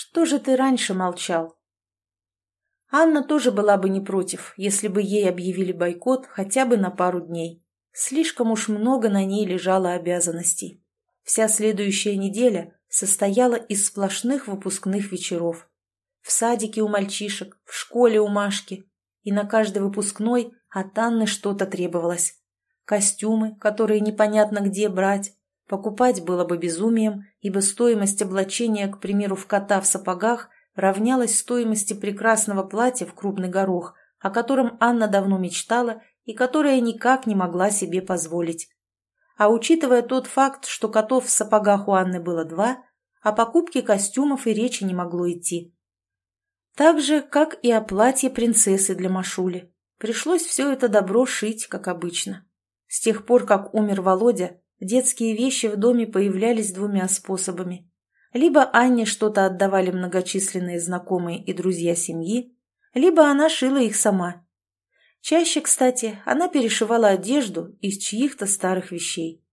что же ты раньше молчал?» Анна тоже была бы не против, если бы ей объявили бойкот хотя бы на пару дней. Слишком уж много на ней лежало обязанностей. Вся следующая неделя состояла из сплошных выпускных вечеров. В садике у мальчишек, в школе у Машки. И на каждый выпускной от Анны что-то требовалось. Костюмы, которые непонятно где брать. Покупать было бы безумием, ибо стоимость облачения, к примеру, в кота в сапогах равнялась стоимости прекрасного платья в крупный горох, о котором Анна давно мечтала и которое никак не могла себе позволить. А учитывая тот факт, что котов в сапогах у Анны было два, о покупке костюмов и речи не могло идти. Так же, как и о платье принцессы для Машули. Пришлось все это добро шить, как обычно. С тех пор, как умер Володя, детские вещи в доме появлялись двумя способами. Либо Анне что-то отдавали многочисленные знакомые и друзья семьи, либо она шила их сама. Чаще, кстати, она перешивала одежду из чьих-то старых вещей.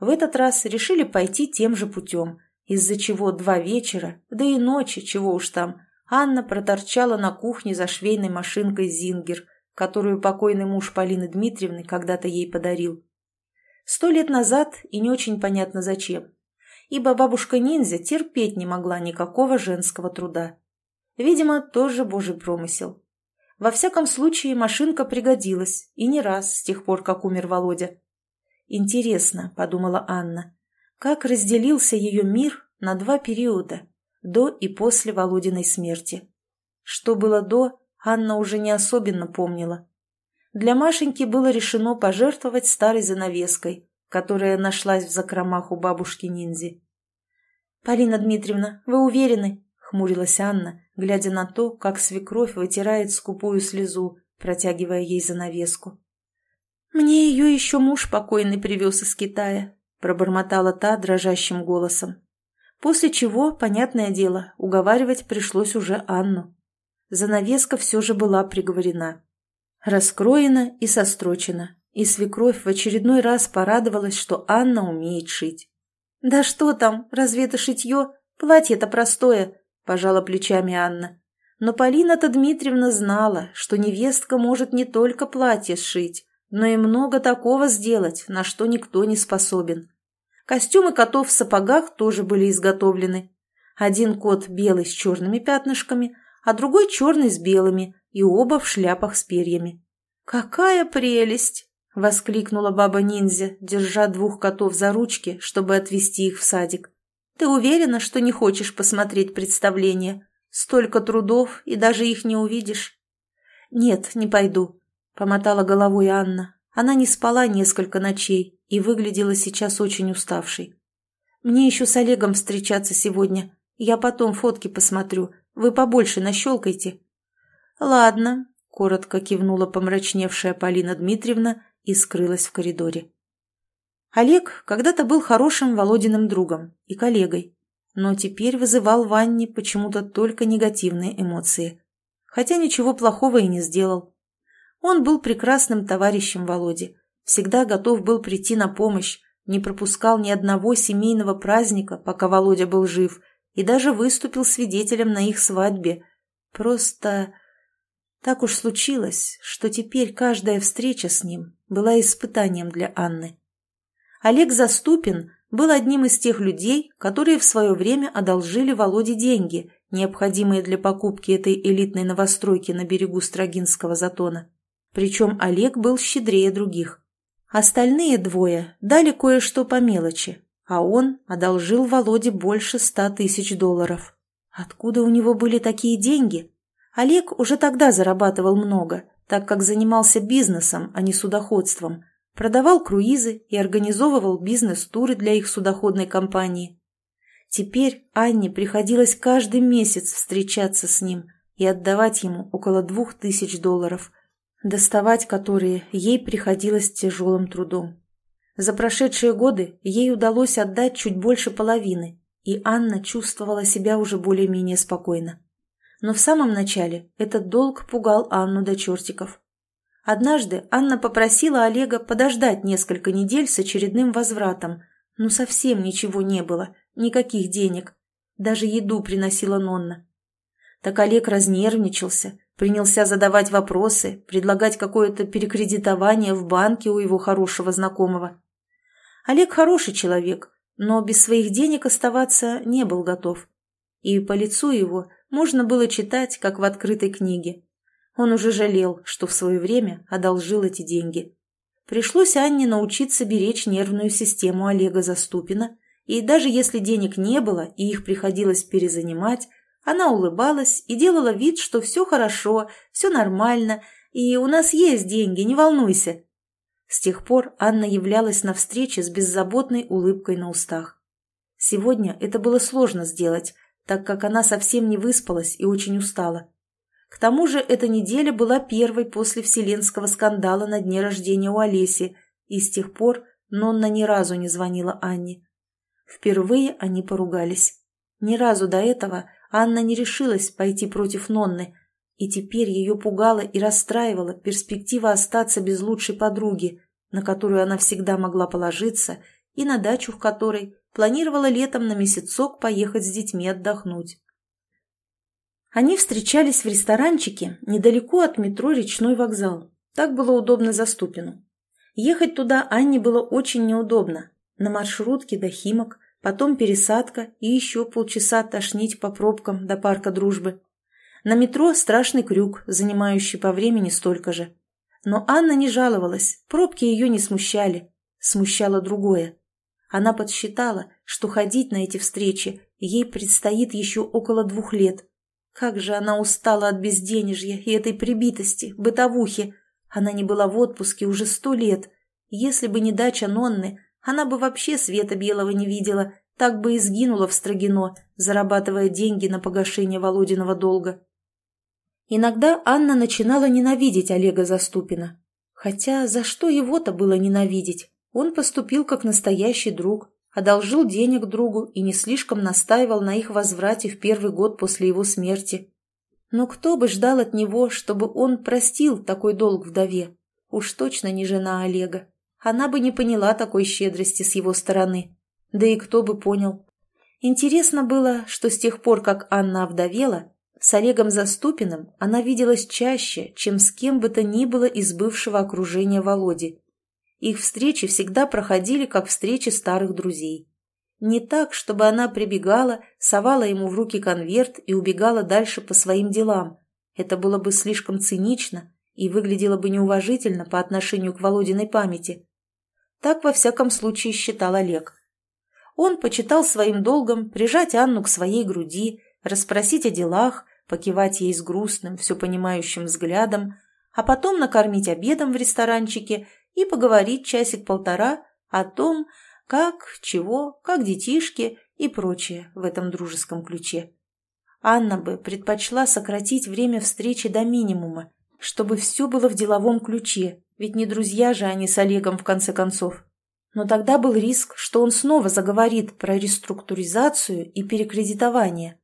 В этот раз решили пойти тем же путем, из-за чего два вечера, да и ночи, чего уж там, Анна проторчала на кухне за швейной машинкой «Зингер», которую покойный муж Полины Дмитриевны когда-то ей подарил. Сто лет назад и не очень понятно зачем ибо бабушка-ниндзя терпеть не могла никакого женского труда. Видимо, тоже божий промысел. Во всяком случае, машинка пригодилась, и не раз с тех пор, как умер Володя. «Интересно», — подумала Анна, — «как разделился ее мир на два периода, до и после Володиной смерти. Что было до, Анна уже не особенно помнила. Для Машеньки было решено пожертвовать старой занавеской, которая нашлась в закромах у бабушки-ниндзи. «Полина Дмитриевна, вы уверены?» — хмурилась Анна, глядя на то, как свекровь вытирает скупую слезу, протягивая ей занавеску. «Мне ее еще муж покойный привез из Китая», — пробормотала та дрожащим голосом. После чего, понятное дело, уговаривать пришлось уже Анну. Занавеска все же была приговорена. Раскроена и сострочена, и свекровь в очередной раз порадовалась, что Анна умеет шить. «Да что там, разве это шитье? Платье-то простое», – пожала плечами Анна. Но Полина-то Дмитриевна знала, что невестка может не только платье сшить, но и много такого сделать, на что никто не способен. Костюмы котов в сапогах тоже были изготовлены. Один кот белый с черными пятнышками, а другой черный с белыми, и оба в шляпах с перьями. «Какая прелесть!» — воскликнула баба-ниндзя, держа двух котов за ручки, чтобы отвезти их в садик. «Ты уверена, что не хочешь посмотреть представление? Столько трудов, и даже их не увидишь». «Нет, не пойду», — помотала головой Анна. Она не спала несколько ночей и выглядела сейчас очень уставшей. «Мне еще с Олегом встречаться сегодня. Я потом фотки посмотрю. Вы побольше нащелкайте». «Ладно», — коротко кивнула помрачневшая Полина Дмитриевна и скрылась в коридоре. Олег когда-то был хорошим Володиным другом и коллегой, но теперь вызывал в Анне почему-то только негативные эмоции, хотя ничего плохого и не сделал. Он был прекрасным товарищем Володи, всегда готов был прийти на помощь, не пропускал ни одного семейного праздника, пока Володя был жив, и даже выступил свидетелем на их свадьбе. Просто так уж случилось, что теперь каждая встреча с ним была испытанием для Анны. Олег Заступин был одним из тех людей, которые в свое время одолжили Володе деньги, необходимые для покупки этой элитной новостройки на берегу Строгинского затона. Причем Олег был щедрее других. Остальные двое дали кое-что по мелочи, а он одолжил Володе больше ста тысяч долларов. Откуда у него были такие деньги? Олег уже тогда зарабатывал много, так как занимался бизнесом, а не судоходством, продавал круизы и организовывал бизнес-туры для их судоходной компании. Теперь Анне приходилось каждый месяц встречаться с ним и отдавать ему около двух тысяч долларов, доставать которые ей приходилось тяжелым трудом. За прошедшие годы ей удалось отдать чуть больше половины, и Анна чувствовала себя уже более-менее спокойно но в самом начале этот долг пугал Анну до чертиков. Однажды Анна попросила Олега подождать несколько недель с очередным возвратом, но совсем ничего не было, никаких денег. Даже еду приносила Нонна. Так Олег разнервничался, принялся задавать вопросы, предлагать какое-то перекредитование в банке у его хорошего знакомого. Олег хороший человек, но без своих денег оставаться не был готов. И по лицу его можно было читать, как в открытой книге. Он уже жалел, что в свое время одолжил эти деньги. Пришлось Анне научиться беречь нервную систему Олега Заступина, и даже если денег не было и их приходилось перезанимать, она улыбалась и делала вид, что все хорошо, все нормально, и у нас есть деньги, не волнуйся. С тех пор Анна являлась на встрече с беззаботной улыбкой на устах. Сегодня это было сложно сделать, так как она совсем не выспалась и очень устала. К тому же эта неделя была первой после вселенского скандала на дне рождения у Олеси, и с тех пор Нонна ни разу не звонила Анне. Впервые они поругались. Ни разу до этого Анна не решилась пойти против Нонны, и теперь ее пугала и расстраивала перспектива остаться без лучшей подруги, на которую она всегда могла положиться, и на дачу в которой планировала летом на месяцок поехать с детьми отдохнуть. Они встречались в ресторанчике недалеко от метро «Речной вокзал». Так было удобно за Ступину. Ехать туда Анне было очень неудобно. На маршрутке до Химок, потом пересадка и еще полчаса тошнить по пробкам до парка Дружбы. На метро страшный крюк, занимающий по времени столько же. Но Анна не жаловалась, пробки ее не смущали. Смущало другое. Она подсчитала, что ходить на эти встречи ей предстоит еще около двух лет. Как же она устала от безденежья и этой прибитости, бытовухи. Она не была в отпуске уже сто лет. Если бы не дача Нонны, она бы вообще света белого не видела, так бы и сгинула в Строгино, зарабатывая деньги на погашение Володиного долга. Иногда Анна начинала ненавидеть Олега Заступина. Хотя за что его-то было ненавидеть? Он поступил как настоящий друг, одолжил денег другу и не слишком настаивал на их возврате в первый год после его смерти. Но кто бы ждал от него, чтобы он простил такой долг вдове? Уж точно не жена Олега. Она бы не поняла такой щедрости с его стороны. Да и кто бы понял. Интересно было, что с тех пор, как Анна овдовела, с Олегом Заступиным она виделась чаще, чем с кем бы то ни было из бывшего окружения Володи. Их встречи всегда проходили как встречи старых друзей. Не так, чтобы она прибегала, совала ему в руки конверт и убегала дальше по своим делам. Это было бы слишком цинично и выглядело бы неуважительно по отношению к Володиной памяти. Так, во всяком случае, считал Олег. Он почитал своим долгом прижать Анну к своей груди, расспросить о делах, покивать ей с грустным, все понимающим взглядом, а потом накормить обедом в ресторанчике и поговорить часик-полтора о том, как, чего, как детишки и прочее в этом дружеском ключе. Анна бы предпочла сократить время встречи до минимума, чтобы все было в деловом ключе, ведь не друзья же они с Олегом в конце концов. Но тогда был риск, что он снова заговорит про реструктуризацию и перекредитование.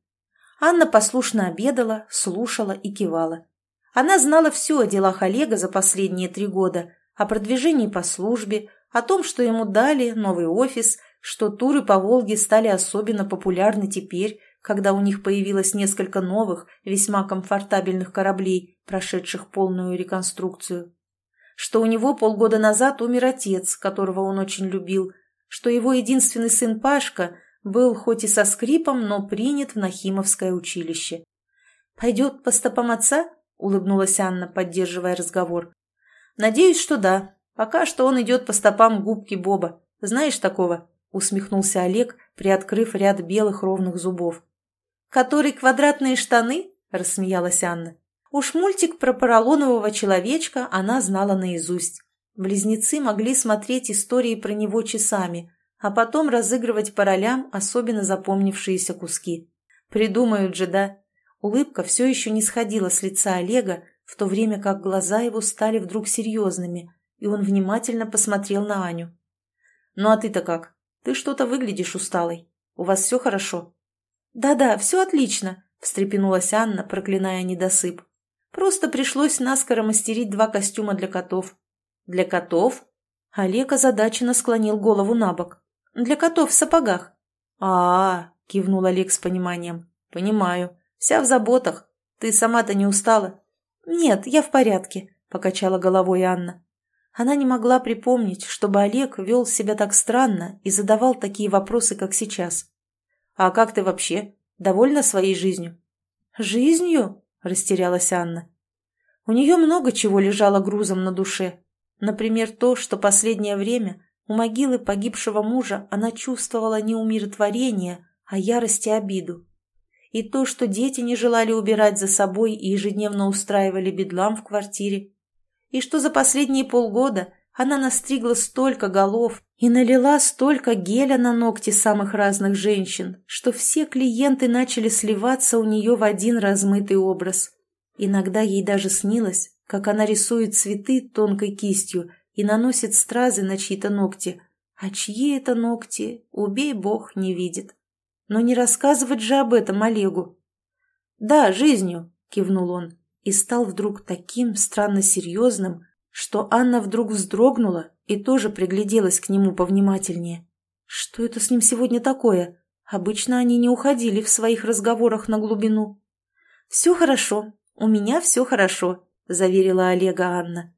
Анна послушно обедала, слушала и кивала. Она знала все о делах Олега за последние три года, о продвижении по службе, о том, что ему дали новый офис, что туры по Волге стали особенно популярны теперь, когда у них появилось несколько новых, весьма комфортабельных кораблей, прошедших полную реконструкцию. Что у него полгода назад умер отец, которого он очень любил, что его единственный сын Пашка был хоть и со скрипом, но принят в Нахимовское училище. «Пойдет по стопам отца?» — улыбнулась Анна, поддерживая разговор. «Надеюсь, что да. Пока что он идет по стопам губки Боба. Знаешь такого?» — усмехнулся Олег, приоткрыв ряд белых ровных зубов. «Который квадратные штаны?» — рассмеялась Анна. Уж мультик про поролонового человечка она знала наизусть. Близнецы могли смотреть истории про него часами, а потом разыгрывать по ролям особенно запомнившиеся куски. Придумают же, да? Улыбка все еще не сходила с лица Олега, в то время как глаза его стали вдруг серьезными, и он внимательно посмотрел на Аню. «Ну а ты-то как? Ты что-то выглядишь усталой. У вас все хорошо?» «Да-да, все отлично», — встрепенулась Анна, проклиная недосып. «Просто пришлось наскоро мастерить два костюма для котов». «Для котов?» Олег озадаченно склонил голову на бок. «Для котов в сапогах». А, -а, а — кивнул Олег с пониманием. «Понимаю. Вся в заботах. Ты сама-то не устала?» «Нет, я в порядке», — покачала головой Анна. Она не могла припомнить, чтобы Олег вел себя так странно и задавал такие вопросы, как сейчас. «А как ты вообще? Довольна своей жизнью?» «Жизнью?» – растерялась Анна. У нее много чего лежало грузом на душе. Например, то, что последнее время у могилы погибшего мужа она чувствовала не умиротворение, а ярость и обиду. И то, что дети не желали убирать за собой и ежедневно устраивали бедлам в квартире. И что за последние полгода она настригла столько голов и налила столько геля на ногти самых разных женщин, что все клиенты начали сливаться у нее в один размытый образ. Иногда ей даже снилось, как она рисует цветы тонкой кистью и наносит стразы на чьи-то ногти, а чьи это ногти, убей бог, не видит. Но не рассказывать же об этом Олегу. «Да, жизнью», — кивнул он, и стал вдруг таким странно серьезным, что Анна вдруг вздрогнула и тоже пригляделась к нему повнимательнее. Что это с ним сегодня такое? Обычно они не уходили в своих разговорах на глубину. «Все хорошо, у меня все хорошо», — заверила Олега Анна.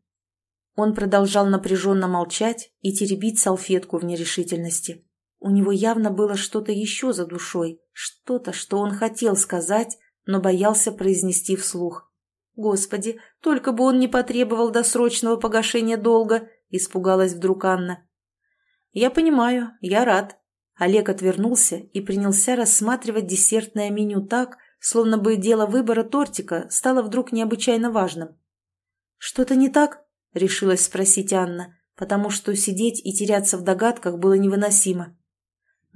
Он продолжал напряженно молчать и теребить салфетку в нерешительности. У него явно было что-то еще за душой, что-то, что он хотел сказать, но боялся произнести вслух. «Господи, только бы он не потребовал досрочного погашения долга!» – испугалась вдруг Анна. «Я понимаю, я рад». Олег отвернулся и принялся рассматривать десертное меню так, словно бы дело выбора тортика стало вдруг необычайно важным. «Что-то не так?» — решилась спросить Анна, потому что сидеть и теряться в догадках было невыносимо.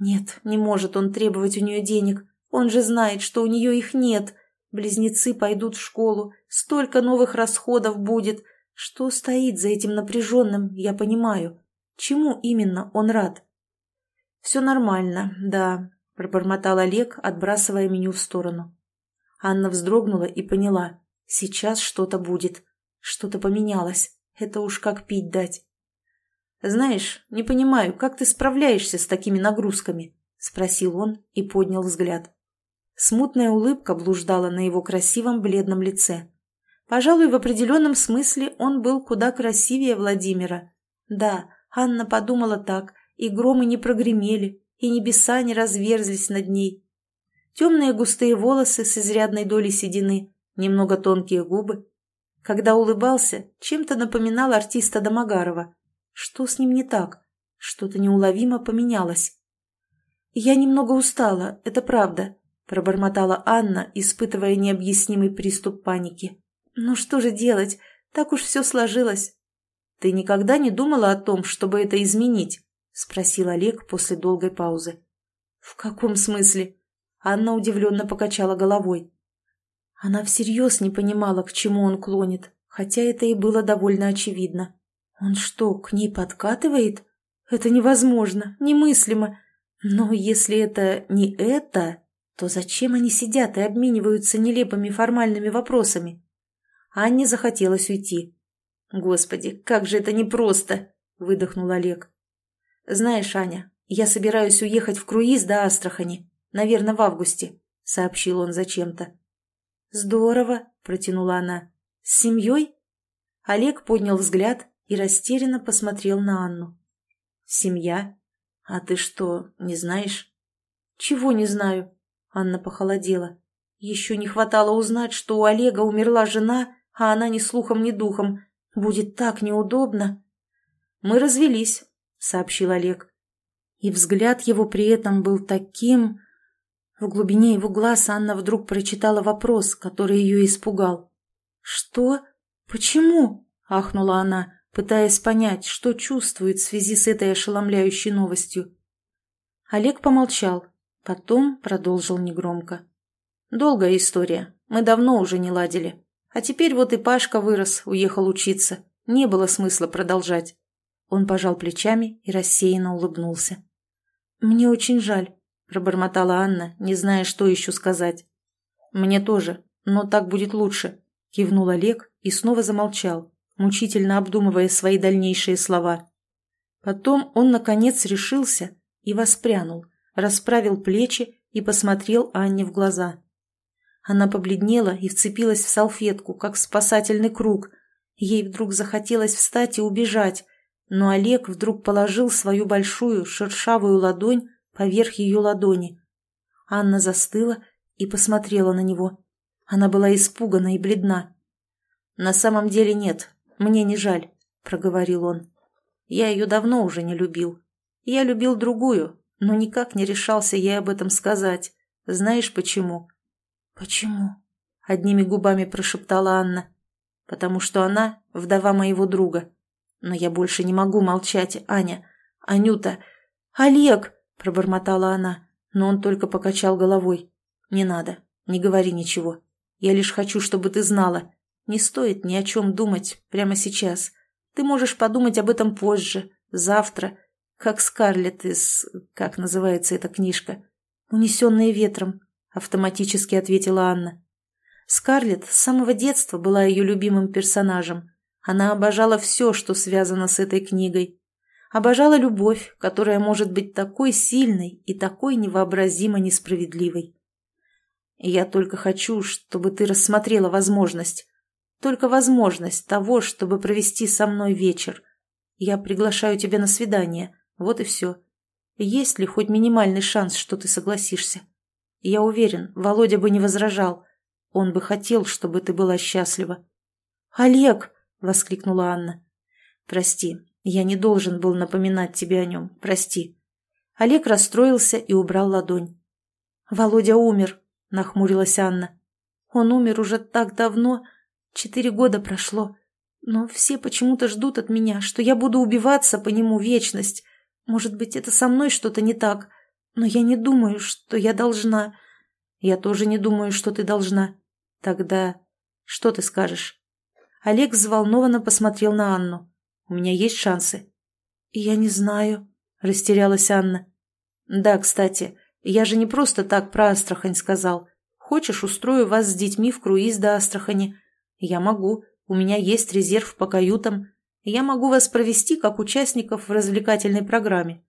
Нет, не может он требовать у нее денег. Он же знает, что у нее их нет. Близнецы пойдут в школу, столько новых расходов будет. Что стоит за этим напряженным, я понимаю. Чему именно он рад? «Все нормально, да», — пробормотал Олег, отбрасывая меню в сторону. Анна вздрогнула и поняла. Сейчас что-то будет. Что-то поменялось. Это уж как пить дать. «Знаешь, не понимаю, как ты справляешься с такими нагрузками?» — спросил он и поднял взгляд. Смутная улыбка блуждала на его красивом бледном лице. Пожалуй, в определенном смысле он был куда красивее Владимира. Да, Анна подумала так, и громы не прогремели, и небеса не разверзлись над ней. Темные густые волосы с изрядной долей седины, немного тонкие губы, когда улыбался, чем-то напоминал артиста Домогарова. Что с ним не так? Что-то неуловимо поменялось. «Я немного устала, это правда», — пробормотала Анна, испытывая необъяснимый приступ паники. «Ну что же делать? Так уж все сложилось». «Ты никогда не думала о том, чтобы это изменить?» — спросил Олег после долгой паузы. «В каком смысле?» Анна удивленно покачала головой. Она всерьез не понимала, к чему он клонит, хотя это и было довольно очевидно. Он что, к ней подкатывает? Это невозможно, немыслимо. Но если это не это, то зачем они сидят и обмениваются нелепыми формальными вопросами? Анне захотелось уйти. «Господи, как же это непросто!» – выдохнул Олег. «Знаешь, Аня, я собираюсь уехать в круиз до Астрахани, наверное, в августе», – сообщил он зачем-то. «Здорово», — протянула она. «С семьей?» Олег поднял взгляд и растерянно посмотрел на Анну. «Семья? А ты что, не знаешь?» «Чего не знаю?» Анна похолодела. Еще не хватало узнать, что у Олега умерла жена, а она ни слухом, ни духом. Будет так неудобно. «Мы развелись», — сообщил Олег. И взгляд его при этом был таким... В глубине его глаз Анна вдруг прочитала вопрос, который ее испугал. «Что? Почему?» – ахнула она, пытаясь понять, что чувствует в связи с этой ошеломляющей новостью. Олег помолчал, потом продолжил негромко. «Долгая история. Мы давно уже не ладили. А теперь вот и Пашка вырос, уехал учиться. Не было смысла продолжать». Он пожал плечами и рассеянно улыбнулся. «Мне очень жаль пробормотала Анна, не зная, что еще сказать. «Мне тоже, но так будет лучше», — кивнул Олег и снова замолчал, мучительно обдумывая свои дальнейшие слова. Потом он, наконец, решился и воспрянул, расправил плечи и посмотрел Анне в глаза. Она побледнела и вцепилась в салфетку, как в спасательный круг. Ей вдруг захотелось встать и убежать, но Олег вдруг положил свою большую шершавую ладонь поверх ее ладони. Анна застыла и посмотрела на него. Она была испугана и бледна. «На самом деле нет, мне не жаль», — проговорил он. «Я ее давно уже не любил. Я любил другую, но никак не решался ей об этом сказать. Знаешь почему?» «Почему?» — одними губами прошептала Анна. «Потому что она вдова моего друга. Но я больше не могу молчать, Аня. Анюта! Олег!» — пробормотала она, но он только покачал головой. «Не надо, не говори ничего. Я лишь хочу, чтобы ты знала. Не стоит ни о чем думать прямо сейчас. Ты можешь подумать об этом позже, завтра, как Скарлетт из... как называется эта книжка? «Унесенные ветром», — автоматически ответила Анна. Скарлетт с самого детства была ее любимым персонажем. Она обожала все, что связано с этой книгой. Обожала любовь, которая может быть такой сильной и такой невообразимо несправедливой. Я только хочу, чтобы ты рассмотрела возможность. Только возможность того, чтобы провести со мной вечер. Я приглашаю тебя на свидание. Вот и все. Есть ли хоть минимальный шанс, что ты согласишься? Я уверен, Володя бы не возражал. Он бы хотел, чтобы ты была счастлива. «Олег!» — воскликнула Анна. «Прости, я не должен был напоминать тебе о нем. Прости». Олег расстроился и убрал ладонь. «Володя умер», — нахмурилась Анна. «Он умер уже так давно. Четыре года прошло. Но все почему-то ждут от меня, что я буду убиваться по нему вечность. Может быть, это со мной что-то не так, но я не думаю, что я должна. Я тоже не думаю, что ты должна. Тогда что ты скажешь? Олег взволнованно посмотрел на Анну. У меня есть шансы. Я не знаю, растерялась Анна. Да, кстати, я же не просто так про Астрахань сказал. Хочешь, устрою вас с детьми в круиз до Астрахани? Я могу. У меня есть резерв по каютам. Я могу вас провести как участников в развлекательной программе».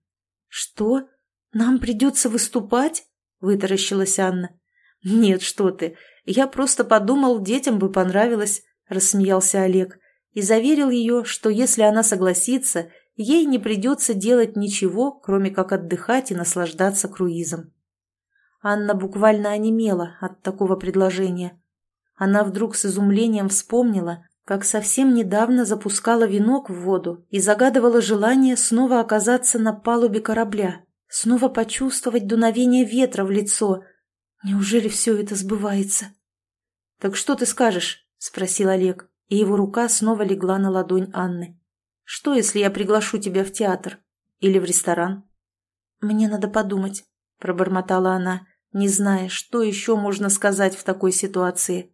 «Что? Нам придется выступать?» – вытаращилась Анна. «Нет, что ты. Я просто подумал, детям бы понравилось», – рассмеялся Олег и заверил ее, что если она согласится, ей не придется делать ничего, кроме как отдыхать и наслаждаться круизом. Анна буквально онемела от такого предложения. Она вдруг с изумлением вспомнила, как совсем недавно запускала венок в воду и загадывала желание снова оказаться на палубе корабля, снова почувствовать дуновение ветра в лицо. Неужели все это сбывается? — Так что ты скажешь? — спросил Олег, и его рука снова легла на ладонь Анны. — Что, если я приглашу тебя в театр? Или в ресторан? — Мне надо подумать, — пробормотала она, не зная, что еще можно сказать в такой ситуации. —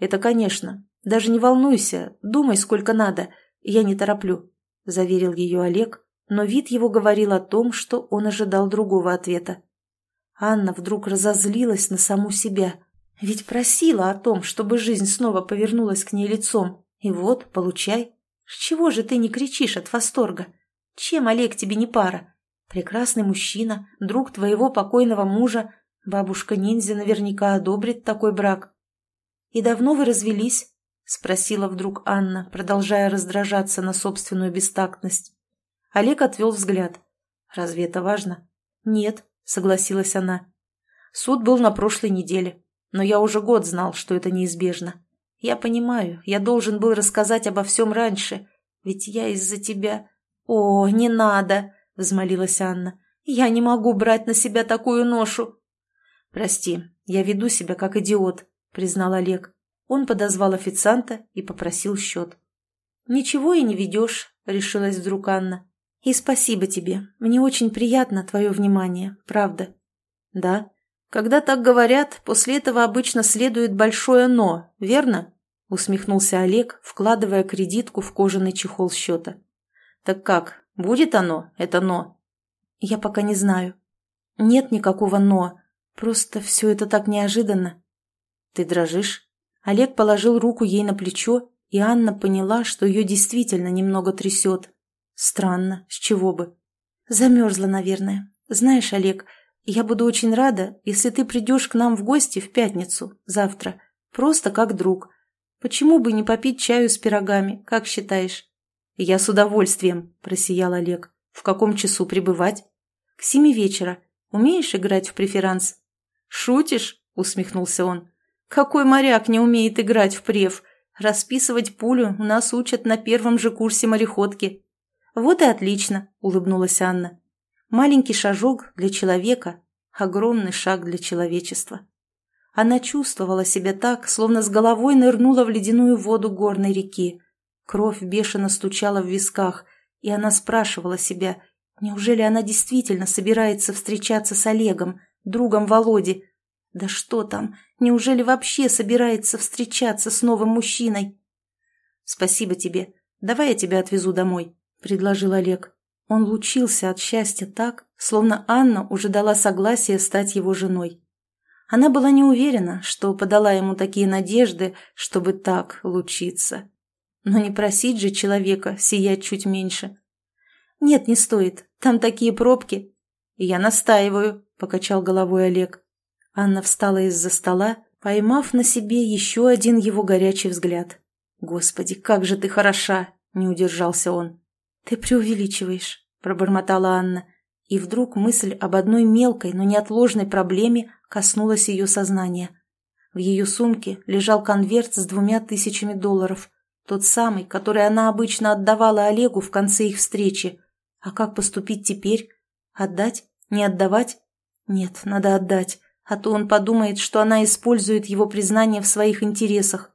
Это, конечно, «Даже не волнуйся, думай сколько надо, я не тороплю», – заверил ее Олег, но вид его говорил о том, что он ожидал другого ответа. Анна вдруг разозлилась на саму себя, ведь просила о том, чтобы жизнь снова повернулась к ней лицом. И вот, получай. С чего же ты не кричишь от восторга? Чем Олег тебе не пара? Прекрасный мужчина, друг твоего покойного мужа. Бабушка-ниндзя наверняка одобрит такой брак. И давно вы развелись? — спросила вдруг Анна, продолжая раздражаться на собственную бестактность. Олег отвел взгляд. «Разве это важно?» «Нет», — согласилась она. «Суд был на прошлой неделе, но я уже год знал, что это неизбежно. Я понимаю, я должен был рассказать обо всем раньше, ведь я из-за тебя...» «О, не надо!» — взмолилась Анна. «Я не могу брать на себя такую ношу!» «Прости, я веду себя как идиот», — признал Олег. Он подозвал официанта и попросил счет. «Ничего и не ведешь», — решилась вдруг Анна. «И спасибо тебе. Мне очень приятно твое внимание, правда». «Да. Когда так говорят, после этого обычно следует большое «но», верно?» — усмехнулся Олег, вкладывая кредитку в кожаный чехол счета. «Так как, будет оно, это «но»?» «Я пока не знаю. Нет никакого «но». Просто все это так неожиданно». «Ты дрожишь?» Олег положил руку ей на плечо, и Анна поняла, что ее действительно немного трясет. Странно, с чего бы? Замерзла, наверное. Знаешь, Олег, Я буду очень рада, если ты придешь к нам в гости в пятницу, завтра, просто как друг. Почему бы не попить чаю с пирогами, как считаешь?» «Я с удовольствием», – просиял Олег. «В каком часу прибывать?» «К семи вечера. Умеешь играть в преферанс?» «Шутишь?» – усмехнулся он. «Какой моряк не умеет играть в преф? Расписывать пулю у нас учат на первом же курсе мореходки». «Вот и отлично», – улыбнулась Анна. «Маленький шажок для человека, огромный шаг для человечества». Она чувствовала себя так, словно с головой нырнула в ледяную воду горной реки. Кровь бешено стучала в висках, и она спрашивала себя, неужели она действительно собирается встречаться с Олегом, другом Володи? Да что там, неужели вообще собирается встречаться с новым мужчиной? «Спасибо тебе. Давай я тебя отвезу домой», — предложил Олег. Он лучился от счастья так, словно Анна уже дала согласие стать его женой. Она была не уверена, что подала ему такие надежды, чтобы так лучиться. Но не просить же человека сиять чуть меньше. «Нет, не стоит. Там такие пробки». «Я настаиваю», — покачал головой Олег. Анна встала из-за стола, поймав на себе еще один его горячий взгляд. «Господи, как же ты хороша!» — не удержался он. «Ты преувеличиваешь», — пробормотала Анна. И вдруг мысль об одной мелкой, но неотложной проблеме коснулась ее сознания. В ее сумке лежал конверт с двумя тысячами долларов. Тот самый, который она обычно отдавала Олегу в конце их встречи. А как поступить теперь? Отдать? Не отдавать? Нет, надо отдать, а то он подумает, что она использует его признание в своих интересах.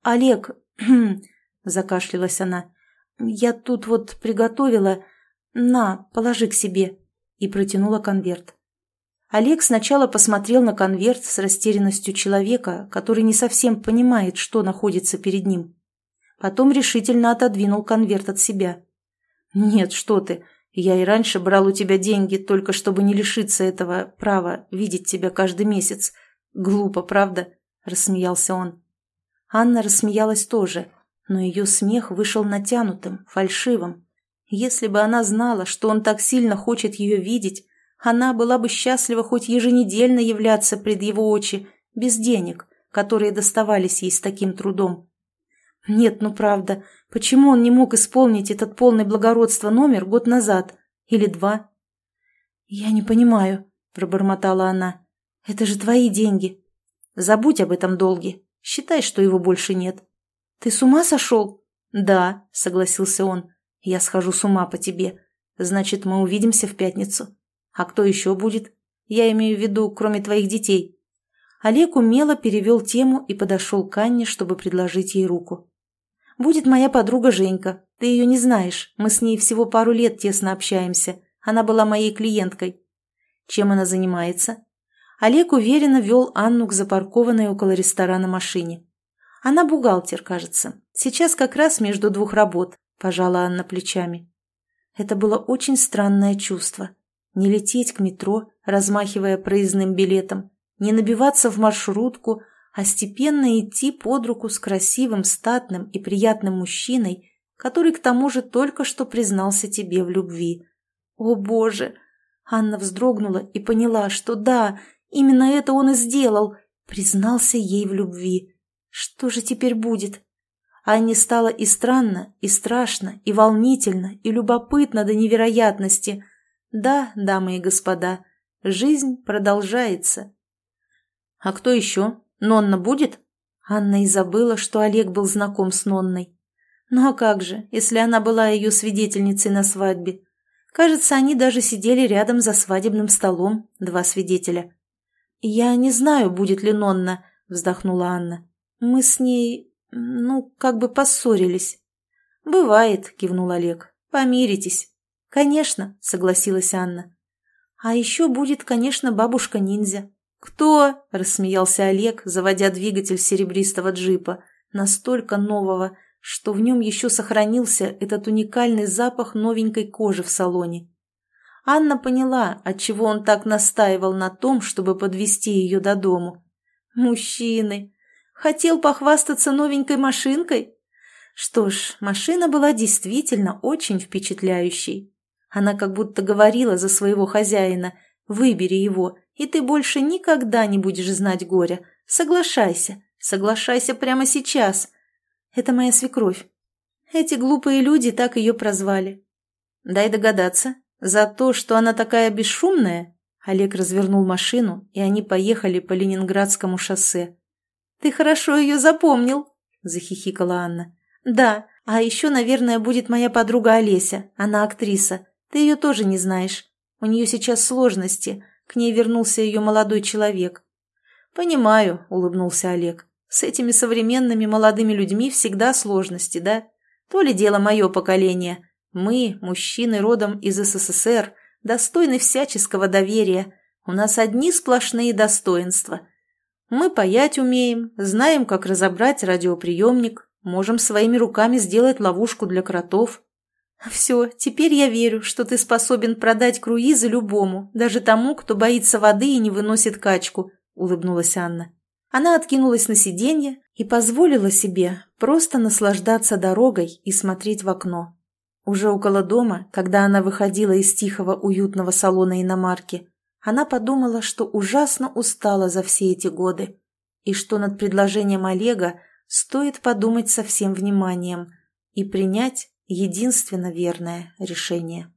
«Олег», — закашлялась она, — «я тут вот приготовила. На, положи к себе», и протянула конверт. Олег сначала посмотрел на конверт с растерянностью человека, который не совсем понимает, что находится перед ним. Потом решительно отодвинул конверт от себя. «Нет, что ты, я и раньше брал у тебя деньги, только чтобы не лишиться этого права видеть тебя каждый месяц. Глупо, правда?» – рассмеялся он. Анна рассмеялась тоже, но ее смех вышел натянутым, фальшивым. Если бы она знала, что он так сильно хочет ее видеть, она была бы счастлива хоть еженедельно являться пред его очи, без денег, которые доставались ей с таким трудом. Нет, ну правда, почему он не мог исполнить этот полный благородства номер год назад? Или два? «Я не понимаю», — пробормотала она. «Это же твои деньги. Забудь об этом долге. Считай, что его больше нет». «Ты с ума сошел?» «Да», — согласился он. «Я схожу с ума по тебе. Значит, мы увидимся в пятницу». А кто еще будет? Я имею в виду, кроме твоих детей. Олег умело перевел тему и подошел к Анне, чтобы предложить ей руку. «Будет моя подруга Женька. Ты ее не знаешь. Мы с ней всего пару лет тесно общаемся. Она была моей клиенткой. Чем она занимается?» Олег уверенно вел Анну к запаркованной около ресторана машине. «Она бухгалтер, кажется. Сейчас как раз между двух работ», – пожала Анна плечами. Это было очень странное чувство. Не лететь к метро, размахивая проездным билетом, не набиваться в маршрутку, а степенно идти под руку с красивым, статным и приятным мужчиной, который к тому же только что признался тебе в любви. О, Боже! Анна вздрогнула и поняла, что да, именно это он и сделал, признался ей в любви. Что же теперь будет? Анне стало и странно, и страшно, и волнительно, и любопытно до невероятности – да, дамы и господа, жизнь продолжается. А кто еще? Нонна будет? Анна и забыла, что Олег был знаком с Нонной. Ну а как же, если она была ее свидетельницей на свадьбе? Кажется, они даже сидели рядом за свадебным столом, два свидетеля. «Я не знаю, будет ли Нонна», — вздохнула Анна. «Мы с ней, ну, как бы поссорились». «Бывает», — кивнул Олег. «Помиритесь». «Конечно», — согласилась Анна. «А еще будет, конечно, бабушка-ниндзя». «Кто?» — рассмеялся Олег, заводя двигатель серебристого джипа, настолько нового, что в нем еще сохранился этот уникальный запах новенькой кожи в салоне. Анна поняла, отчего он так настаивал на том, чтобы подвести ее до дому. «Мужчины! Хотел похвастаться новенькой машинкой?» Что ж, машина была действительно очень впечатляющей. Она как будто говорила за своего хозяина, Выбери его, и ты больше никогда не будешь знать горя. Соглашайся, соглашайся прямо сейчас. Это моя свекровь. Эти глупые люди так ее прозвали. Дай догадаться, за то, что она такая бесшумная? Олег развернул машину, и они поехали по Ленинградскому шоссе. «Ты хорошо ее запомнил», — захихикала Анна. «Да, а еще, наверное, будет моя подруга Олеся. Она актриса. Ты ее тоже не знаешь. У нее сейчас сложности. К ней вернулся ее молодой человек». «Понимаю», — улыбнулся Олег. «С этими современными молодыми людьми всегда сложности, да? То ли дело мое поколение. Мы, мужчины родом из СССР, достойны всяческого доверия. У нас одни сплошные достоинства. Мы паять умеем, знаем, как разобрать радиоприемник, можем своими руками сделать ловушку для кротов. Все, теперь я верю, что ты способен продать круизы любому, даже тому, кто боится воды и не выносит качку, улыбнулась Анна. Она откинулась на сиденье и позволила себе просто наслаждаться дорогой и смотреть в окно. Уже около дома, когда она выходила из тихого уютного салона иномарки, она подумала, что ужасно устала за все эти годы, и что над предложением Олега стоит подумать со всем вниманием и принять единственно верное решение.